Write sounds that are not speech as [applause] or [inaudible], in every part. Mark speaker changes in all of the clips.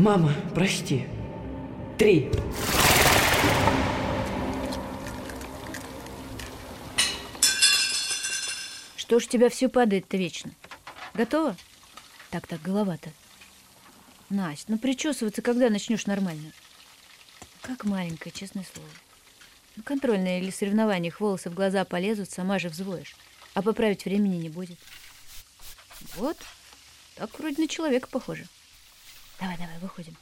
Speaker 1: Мама, прости. Три.
Speaker 2: Что ж тебя все падает-то вечно? Готово? Так-так, голова-то. Настя, ну причесываться когда начнешь нормально? Как маленькая, честное слово. Ну, контрольные или соревнованиях волосы в глаза полезут, сама же взвоишь. А поправить времени не будет. Вот. Так вроде на человека похоже. Давай, давай, выходим.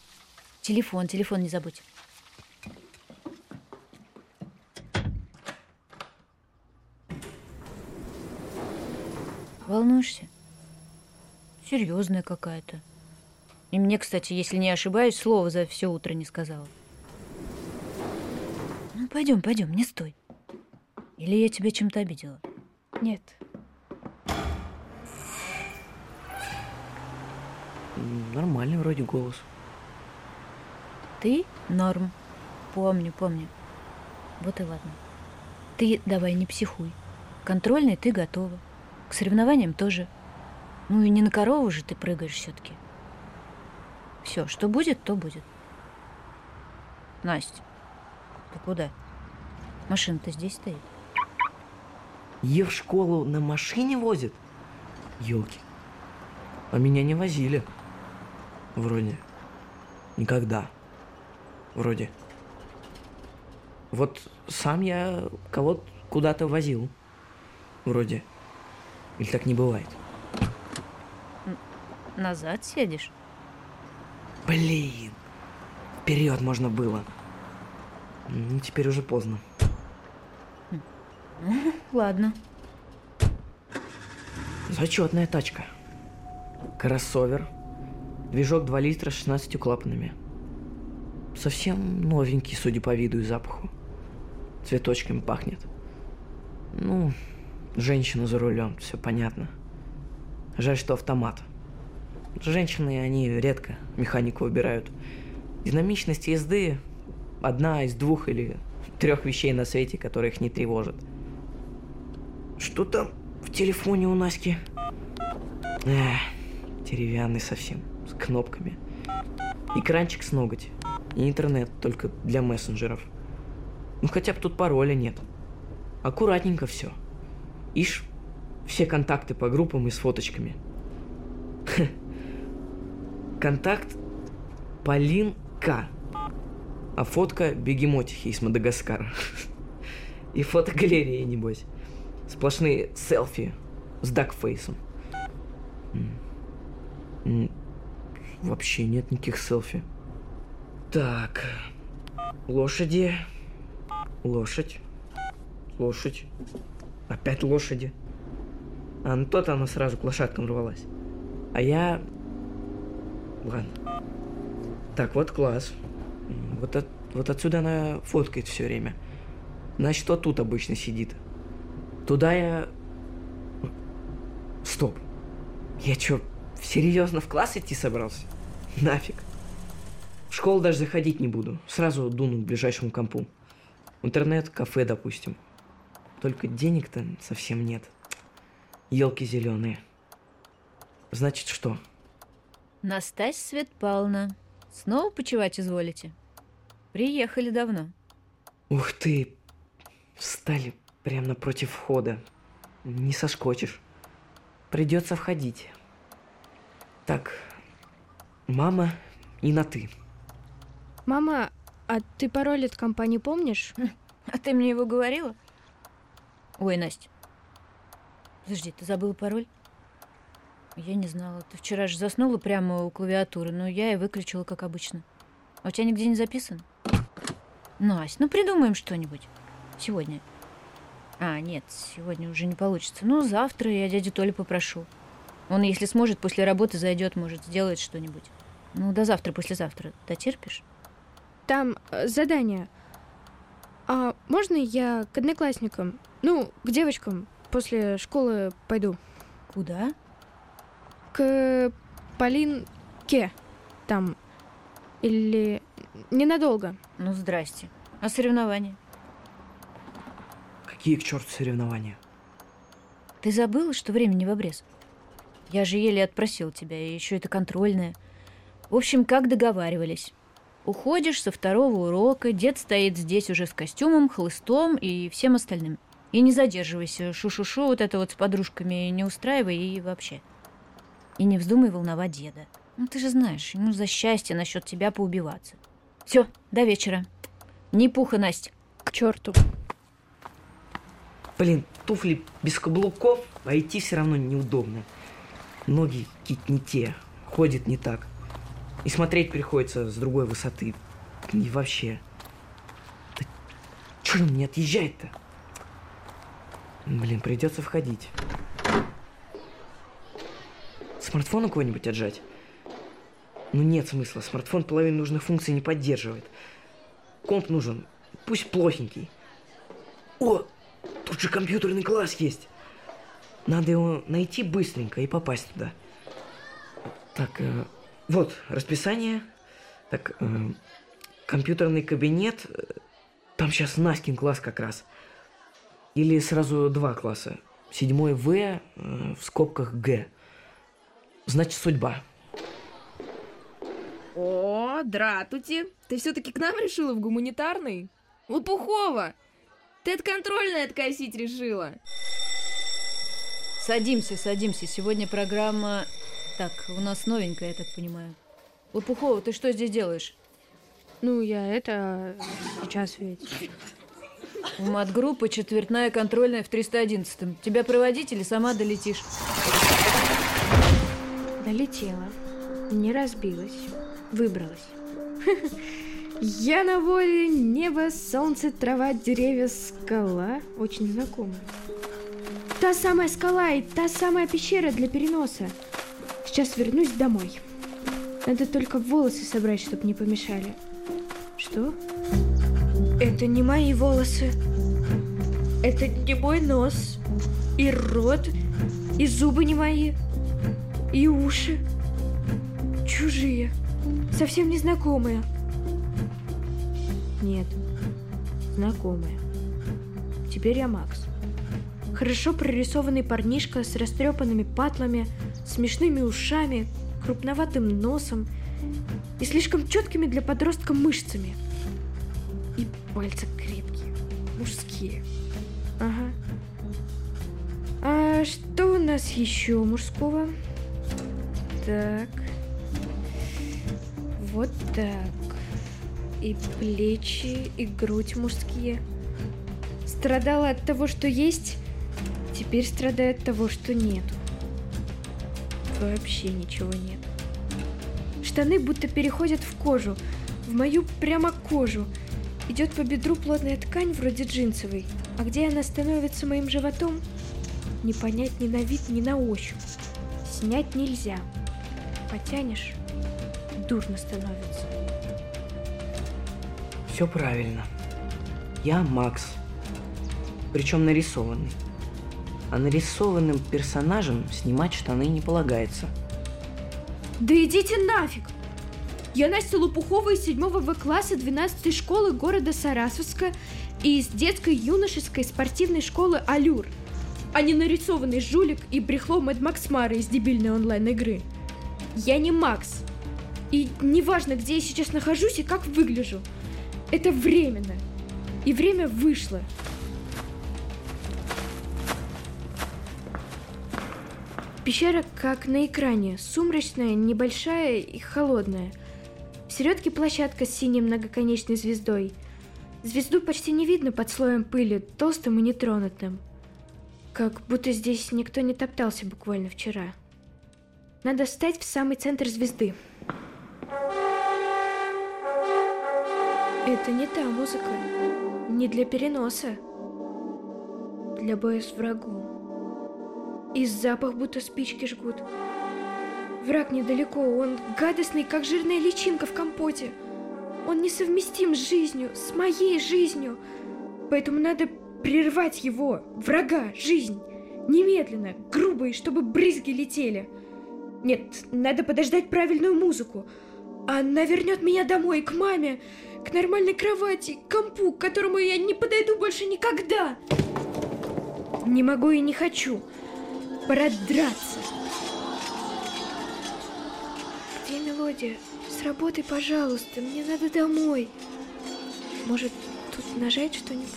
Speaker 2: Телефон, телефон не забудь. Волнуешься? Серьезная какая-то. И мне, кстати, если не ошибаюсь, слова за все утро не сказала. Ну, пойдем, пойдем, не стой. Или я тебя чем-то обидела?
Speaker 3: Нет.
Speaker 1: Нормальный вроде голос.
Speaker 2: Ты норм. Помню, помню. Вот и ладно. Ты давай не психуй. Контрольный ты готова. К соревнованиям тоже. Ну и не на корову же ты прыгаешь все-таки. Все, что будет, то будет. Настя, ты куда? Машина-то здесь стоит.
Speaker 1: Ее в школу на машине возят? Елки. А меня не возили. Вроде. Никогда. Вроде. Вот сам я кого-то куда-то возил. Вроде. Или так не бывает?
Speaker 2: Назад сидишь?
Speaker 1: Блин. Вперед можно было. Ну, теперь уже поздно. [laughs]
Speaker 2: Ладно.
Speaker 1: Зачетная тачка. Кроссовер. Движок 2 литра с 16 клапанами. Совсем новенький, судя по виду и запаху. Цветочками пахнет. Ну, женщина за рулем, все понятно. Жаль, что автомат. Женщины, они редко механику выбирают. Динамичность езды – одна из двух или трех вещей на свете, которые их не тревожат. Что там в телефоне у Наськи? Эх, деревянный совсем, с кнопками. Экранчик с ноготь. И интернет только для мессенджеров. Ну хотя бы тут пароля нет. Аккуратненько все. Ишь, все контакты по группам и с фоточками. Контакт Полин К. А фотка бегемотихи из Мадагаскара. И фотогалерея, небось. Сплошные селфи с дакфейсом. Вообще нет никаких селфи. Так. Лошади. Лошадь. Лошадь. Опять лошади. А ну то-то она сразу к лошадкам рвалась. А я... Ладно. Так, вот класс. Вот, от, вот отсюда она фоткает все время. Значит, вот тут обычно сидит. Туда я... Стоп. Я что, серьезно в класс идти собрался? Нафиг. В школу даже заходить не буду. Сразу дуну к ближайшему компу. Интернет, кафе, допустим. Только денег-то совсем нет. Елки зеленые. Значит, что?
Speaker 2: Настасья Свет Павловна, снова почевать изволите? Приехали давно.
Speaker 1: Ух ты! Встали прямо напротив входа. Не соскочишь. Придется входить. Так, мама и на ты.
Speaker 3: Мама, а ты пароль от компании помнишь? [laughs]
Speaker 2: А ты мне его говорила? Ой, Настя. Подожди, ты забыла пароль? Я не знала. Ты вчера же заснула прямо у клавиатуры, но я и выключила, как обычно. А у тебя нигде не записан? Настя, ну придумаем что-нибудь. Сегодня. А, нет, сегодня уже не получится. Ну, завтра я дядю Толю попрошу. Он, если сможет, после работы зайдет, может, сделает что-нибудь. Ну, до завтра, послезавтра. Дотерпишь?
Speaker 3: Там э, задание. А можно я к одноклассникам, ну, к девочкам после школы пойду?
Speaker 2: Куда?
Speaker 3: К Полинке. Там. Или ненадолго.
Speaker 2: Ну, здрасте. А соревнования?
Speaker 1: Какие к черту соревнования?
Speaker 2: Ты забыла, что времени в обрез? Я же еле отпросил тебя, и еще это контрольное. В общем, как договаривались. Уходишь со второго урока, дед стоит здесь уже с костюмом, хлыстом и всем остальным. И не задерживайся, шу-шу-шу, вот это вот с подружками не устраивай и вообще. И не вздумай волновать деда. Ну, ты же знаешь, ему за счастье насчет тебя поубиваться. Все, до вечера. Не пуха, Настя.
Speaker 3: К черту.
Speaker 1: Блин, туфли без каблуков, а идти все равно неудобно. Ноги какие-то не те, ходит не так. И смотреть приходится с другой высоты. И вообще. Да чё он не отъезжает-то? Блин, придется входить. Смартфон у кого-нибудь отжать? Ну нет смысла, смартфон половину нужных функций не поддерживает. Комп нужен, пусть плохенький. О, тут же компьютерный класс есть. Надо его найти быстренько и попасть туда. Так, э, вот расписание. Так, э, компьютерный кабинет. Там сейчас Наскин класс как раз. Или сразу два класса. Седьмой В э, в скобках Г. Значит, судьба.
Speaker 4: О, дратути, ты все-таки к нам решила в гуманитарный? Лопухова, ты от контрольной откосить решила.
Speaker 2: Садимся, садимся. Сегодня программа... Так, у нас новенькая, я так понимаю. Лопухова, ты что здесь делаешь?
Speaker 3: Ну, я это... Сейчас ведь...
Speaker 2: В мат-группы четвертная контрольная в 311-м. Тебя проводить или сама долетишь?
Speaker 3: Долетела. Не разбилась. Выбралась. Я на воле, небо, солнце, трава, деревья, скала. Очень знакомая. Та самая скала и та самая пещера для переноса. Сейчас вернусь домой. Надо только волосы собрать, чтобы не помешали. Что? Это не мои волосы. Это не мой нос. И рот. И зубы не мои. И уши. Чужие. Совсем незнакомые. Нет. Знакомые. Теперь я Макс. Хорошо прорисованный парнишка с растрепанными патлами, смешными ушами, крупноватым носом и слишком четкими для подростка мышцами. И пальцы крепкие, мужские. Ага. А что у нас еще мужского? Так. Вот так. И плечи, и грудь мужские. Страдала от того, что есть, теперь страдает того, что нету. Вообще ничего нет. Штаны будто переходят в кожу, в мою прямо кожу. Идет по бедру плотная ткань вроде джинсовой, а где она становится моим животом, не понять ни на вид, ни на ощупь. Снять нельзя. Потянешь, дурно становится.
Speaker 1: Все правильно. Я Макс. Причем нарисованный. А нарисованным персонажам снимать штаны не полагается.
Speaker 3: Да идите нафиг! Я Настя Лопухова из 7 В класса 12 школы города Сарасовска и из детской юношеской спортивной школы «Алюр», а не нарисованный жулик и брехло Мэд Макс Мара из дебильной онлайн-игры. Я не Макс. И неважно, где я сейчас нахожусь и как выгляжу. Это временно. И время вышло. Пещера, как на экране, сумрачная, небольшая и холодная. В середке площадка с синей многоконечной звездой. Звезду почти не видно под слоем пыли, толстым и нетронутым. Как будто здесь никто не топтался буквально вчера. Надо встать в самый центр звезды. Это не та музыка. Не для переноса. Для боя с врагом. И запах будто спички жгут. Враг недалеко, он гадостный, как жирная личинка в компоте. Он несовместим с жизнью, с моей жизнью. Поэтому надо прервать его, врага, жизнь. Немедленно, грубо, и чтобы брызги летели. Нет, надо подождать правильную музыку. Она вернет меня домой, к маме, к нормальной кровати, к компу, к которому я не подойду больше никогда. Не могу и не хочу. Пора драться. Где мелодия? с работы, пожалуйста, мне надо домой. Может, тут нажать что-нибудь?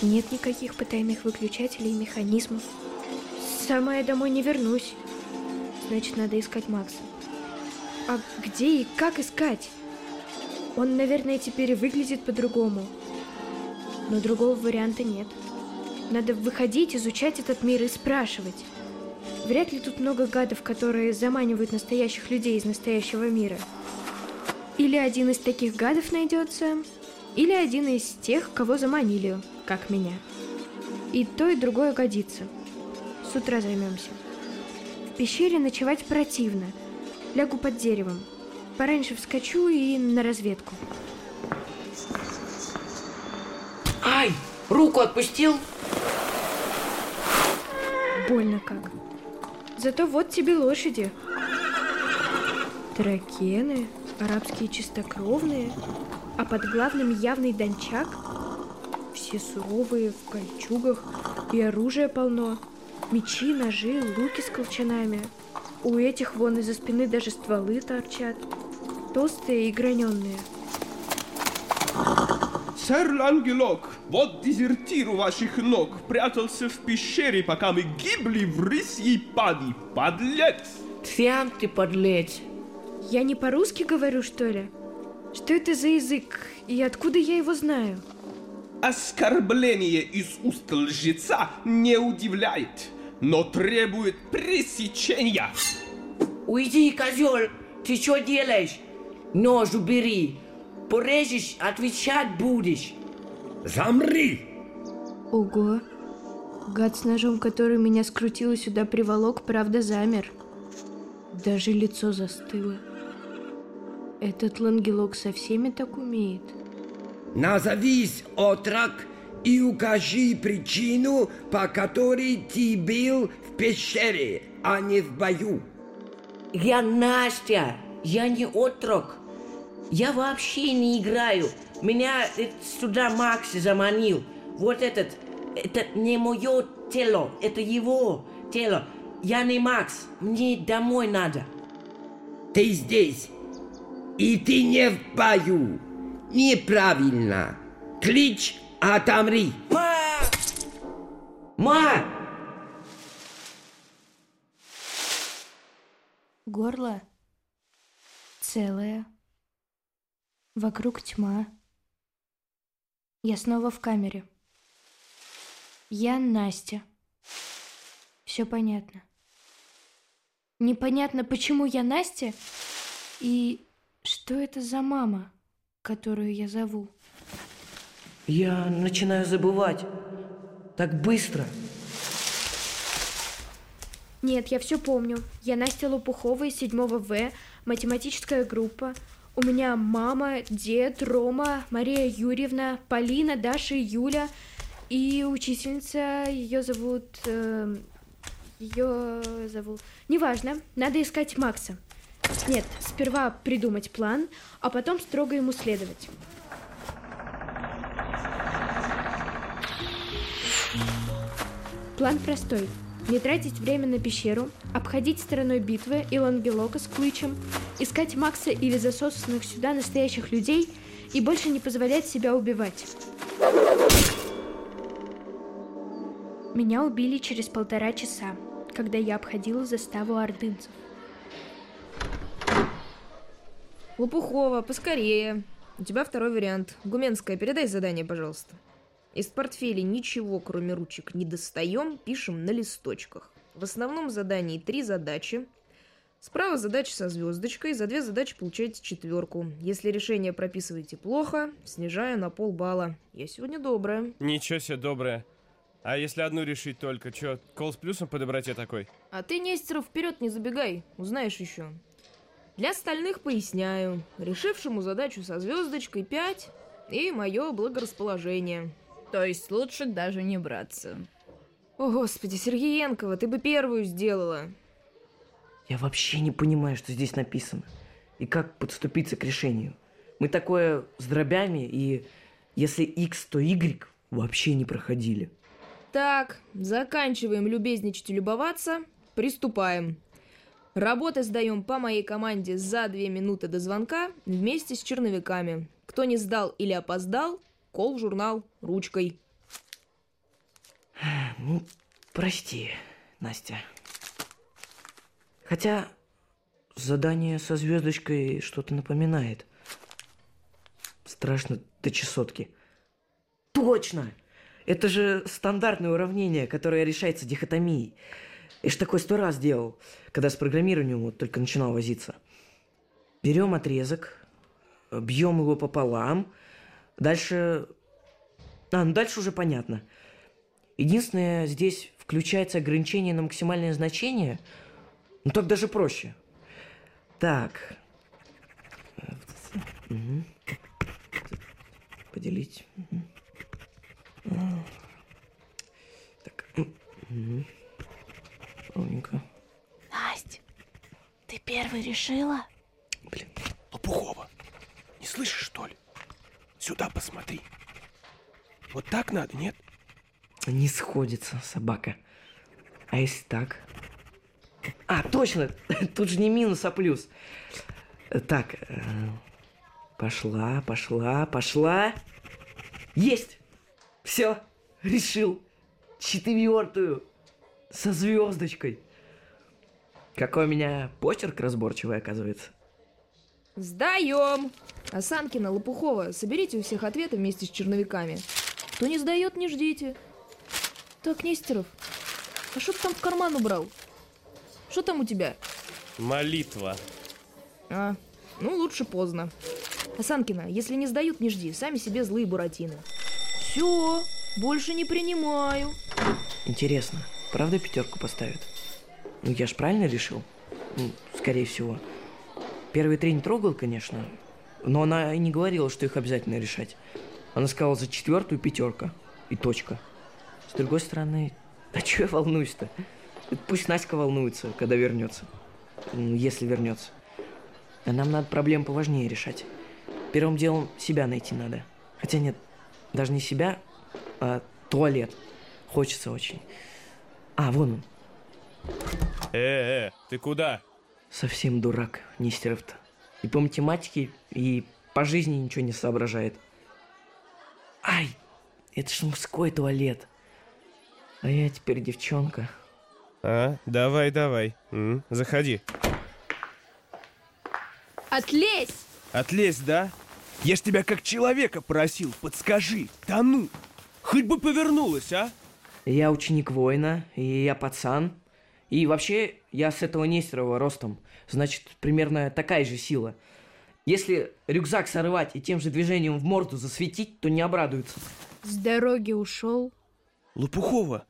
Speaker 3: Нет никаких потайных выключателей и механизмов. Сама я домой не вернусь. Значит, надо искать Макса. А где и как искать? Он, наверное, теперь выглядит по-другому. Но другого варианта нет. Надо выходить, изучать этот мир и спрашивать. Вряд ли тут много гадов, которые заманивают настоящих людей из настоящего мира. Или один из таких гадов найдется, или один из тех, кого заманили, как меня. И то, и другое годится. С утра займемся. В пещере ночевать противно. Лягу под деревом. Пораньше вскочу и на разведку.
Speaker 1: Ай! Руку отпустил?
Speaker 3: Больно как. Зато вот тебе лошади. Тракены, арабские чистокровные, а под главным явный дончак. Все суровые, в кольчугах, и оружия полно. Мечи, ножи, луки с колчанами. У этих вон из-за спины даже стволы торчат. Толстые и граненые.
Speaker 5: Сэр Лангелок, вот дезертир у ваших ног, прятался в пещере, пока мы гибли в рысьей пади. Подлец!
Speaker 1: Сам ты подлец.
Speaker 3: Я не по-русски говорю, что ли? Что это за язык? И откуда я его знаю?
Speaker 5: Оскорбление из уст лжеца не удивляет, но требует пресечения.
Speaker 1: Уйди, козел! Ты что делаешь? Нож убери. Порежешь, отвечать будешь.
Speaker 6: Замри!
Speaker 3: Ого. Гад с ножом, который меня скрутил и сюда приволок, правда замер. Даже лицо застыло. Этот лангелок со всеми так умеет.
Speaker 6: Назовись, отрок, и укажи причину, по которой ты был в пещере, а не в бою.
Speaker 1: Я Настя, я не отрок. Я вообще не играю. Меня э, сюда Макс заманил. Вот этот, это не мое тело, это его тело. Я не Макс, мне домой надо.
Speaker 6: Ты здесь, и ты не в бою. Неправильно. Клич, отомри.
Speaker 1: Ма! Ма!
Speaker 3: Горло целое. Вокруг тьма. Я снова в камере. Я Настя. Все понятно. Непонятно, почему я Настя и что это за мама, которую я зову.
Speaker 1: Я начинаю забывать. Так быстро.
Speaker 3: Нет, я все помню. Я Настя Лопухова из 7 В, математическая группа. У меня мама, дед, Рома, Мария Юрьевна, Полина, Даша Юля. И учительница, ее зовут... э, ее зовут... Неважно, надо искать Макса. Нет, сперва придумать план, а потом строго ему следовать. План простой. Не тратить время на пещеру, обходить стороной битвы и Лангелока с Клычем, искать Макса или засосанных сюда настоящих людей и больше не позволять себя убивать. Меня убили через полтора часа, когда я обходила заставу ордынцев.
Speaker 4: Лопухова, поскорее. У тебя второй вариант. Гуменская, передай задание, пожалуйста. Из портфеля ничего, кроме ручек, не достаем, пишем на листочках. В основном задании три задачи. Справа задача со звездочкой, за две задачи получаете четверку. Если решение прописываете плохо, снижаю на полбалла. Я сегодня добрая.
Speaker 7: Ничего себе доброе. А если одну решить только, чё, кол с плюсом по доброте такой?
Speaker 4: А ты, Нестеров, вперед не забегай, узнаешь еще. Для остальных поясняю. Решившему задачу со звездочкой 5 и мое благорасположение.
Speaker 2: То есть лучше даже не браться.
Speaker 4: О, господи, Сергеенкова, ты бы первую сделала.
Speaker 1: Я вообще не понимаю, что здесь написано. И как подступиться к решению. Мы такое с дробями, и если X, то Y вообще не проходили.
Speaker 4: Так, заканчиваем любезничать и любоваться. Приступаем. Работы сдаем по моей команде за две минуты до звонка вместе с черновиками. Кто не сдал или опоздал, кол в журнал ручкой.
Speaker 1: Ну, прости, Настя. Хотя задание со звездочкой что-то напоминает. Страшно до чесотки. Точно! Это же стандартное уравнение, которое решается дихотомией. Я ж такой сто раз делал, когда с программированием вот только начинал возиться. Берем отрезок, бьем его пополам, дальше... А, ну дальше уже понятно. Единственное, здесь включается ограничение на максимальное значение. Ну так даже проще. Так. Поделить. Так. Ровненько.
Speaker 2: Настя, ты первый решила?
Speaker 1: Блин.
Speaker 5: Лопухова, не слышишь, что ли? Сюда посмотри. Вот так надо, нет?
Speaker 1: Не сходится, собака. А если так? А, точно! [laughs] Тут же не минус, а плюс. Так, э, пошла, пошла, пошла. Есть! Все, решил. Четвертую. Со звездочкой. Какой у меня почерк разборчивый, оказывается.
Speaker 4: Сдаем! Осанкина, Лопухова, соберите у всех ответы вместе с черновиками. Кто не сдает, не ждите. Так, Нестеров, а что ты там в карман убрал? Что там у тебя?
Speaker 7: Молитва.
Speaker 4: А, ну лучше поздно. Осанкина, если не сдают, не жди, сами себе злые буратины. Все, больше не принимаю.
Speaker 1: Интересно, правда пятерку поставят? Ну, я ж правильно решил? Ну, скорее всего. Первые три не трогал, конечно, но она и не говорила, что их обязательно решать. Она сказала за четвертую пятерка и точка. С другой стороны, а чего я волнуюсь-то? Пусть Настя волнуется, когда вернется. Ну, Если вернется. А нам надо проблем поважнее решать. Первым делом себя найти надо. Хотя нет, даже не себя, а туалет. Хочется очень. А, вон он.
Speaker 7: Э-э, ты куда?
Speaker 1: Совсем дурак, Нестеров-то. И по математике, и по жизни ничего не соображает. Ай, это ж мужской туалет. А я теперь девчонка.
Speaker 7: А, давай, давай. М, заходи.
Speaker 4: Отлезь!
Speaker 5: Отлезь, да? Я ж тебя как человека просил, подскажи. Да ну! Хоть бы повернулась, а?
Speaker 1: Я ученик воина, и я пацан. И вообще, я с этого Нестерова ростом. Значит, примерно такая же сила. Если рюкзак сорвать и тем же движением в морду засветить, то не обрадуется.
Speaker 3: С дороги ушел.
Speaker 5: Лопухова,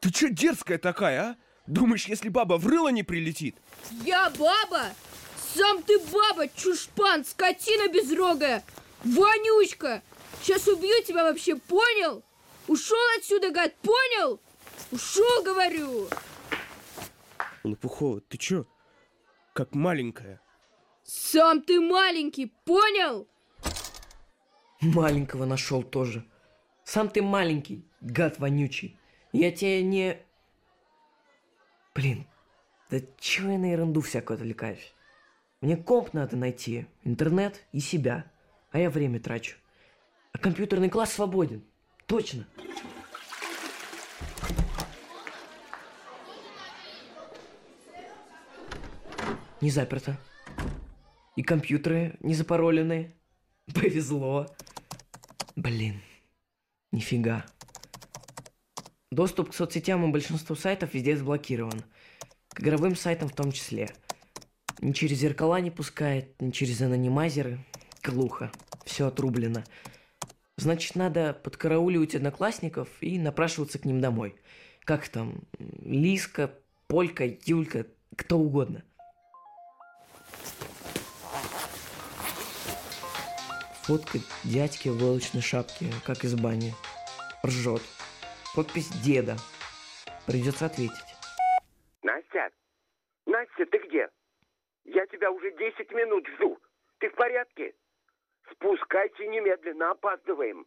Speaker 5: ты чё дерзкая такая, а? Думаешь, если баба в рыло не прилетит?
Speaker 3: Я баба? Сам ты баба, чушпан, скотина безрогая! Вонючка! Сейчас убью тебя вообще, понял? Ушел отсюда, гад, понял? Ушел, говорю!
Speaker 5: Лопухова, ты чё? Как маленькая.
Speaker 3: Сам ты маленький, понял?
Speaker 1: Маленького нашел тоже. Сам ты маленький, гад вонючий. Я тебе не... Блин, да чего я на ерунду всякую отвлекаюсь? Мне комп надо найти, интернет и себя. А я время трачу. А компьютерный класс свободен. Точно. Не заперто. И компьютеры не запаролены. [laughs] Повезло. Блин, нифига. Доступ к соцсетям и большинству сайтов везде заблокирован. К игровым сайтам в том числе. Ни через зеркала не пускает, ни через анонимайзеры. Глухо. Все отрублено. Значит, надо подкарауливать одноклассников и напрашиваться к ним домой. Как там? Лиска, Полька, Юлька, кто угодно. Фотка дядьки в войлочной шапке, как из бани. Ржет. Подпись деда. Придется ответить.
Speaker 6: Настя? Настя, ты где? Я тебя уже 10 минут жду. Ты в порядке? Спускайся немедленно, опаздываем.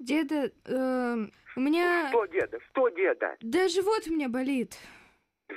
Speaker 3: Деда, эм, у меня...
Speaker 6: Что, деда? Что, деда?
Speaker 3: Да живот у меня болит.